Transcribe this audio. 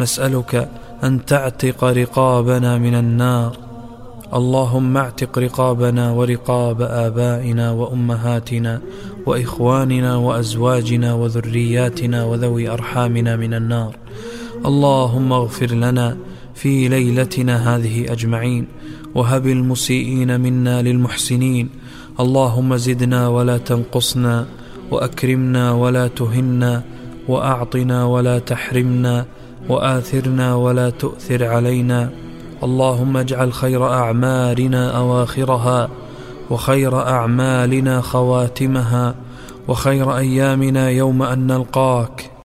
نسألك أن تعتق رقابنا من النار. اللهم اعتق رقابنا ورقاب آبائنا وأمهاتنا وإخواننا وأزواجنا وذرياتنا وذوي أرحامنا من النار. اللهم اغفر لنا في ليلتنا هذه أجمعين وهب المسيئين منا للمحسنين. اللهم زدنا ولا تنقصنا وأكرمنا ولا تهنا وأعطنا ولا تحرمنا وآثرنا ولا تؤثر علينا. اللهم اجعل خير أعمالنا أواخرها وخير أعمالنا خواتمها وخير أيامنا يوم أن نلقاك.